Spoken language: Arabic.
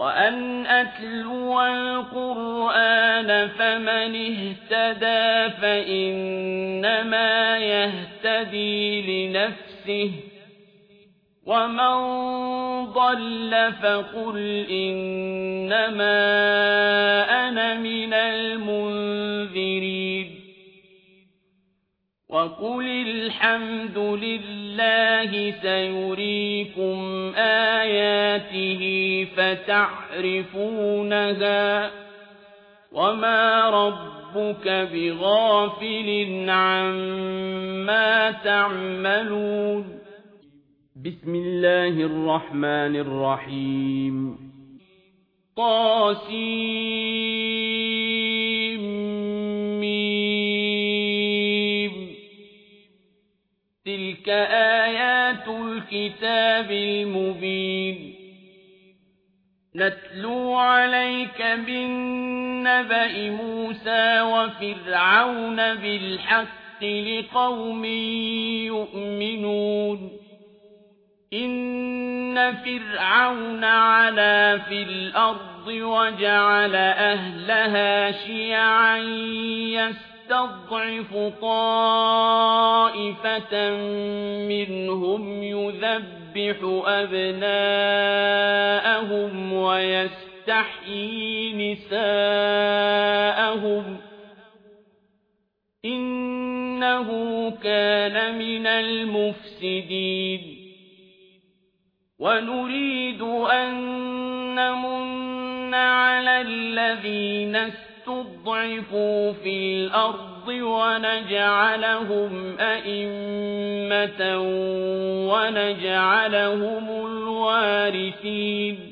وَأَنْ أَتْلُوَ الْقُرْآنَ فَمَنِ اهْتَدَى فَإِنَّمَا يَهْتَدِي لِنَفْسِهِ وَمَنْ ضَلَّ فَقُلْ إِنَّمَا وَقُلِ الْحَمْدُ لِلَّهِ سَيُرِيكُمْ آيَاتِهِ فَتَعْرِفُونَهَا وَمَا رَبُّكَ بِغَافِلٍ عَمَّا تَعْمَلُونَ بسم الله الرحمن الرحيم طاسيم تلك آيات الكتاب المبين. نتلو عليك بالنبأ موسى وفرعون بالحق لقوم يؤمنون. إن فرعون علا في الأرض وجعل أهلها شيعا يستضعف طائفة منهم يذبح أبناءهم ويستحيي نساءهم إنه كان من المفسدين ونريد أن نمن على الذين استضعفوا في الأرض ونجعلهم أئمة ونجعلهم الوارثين.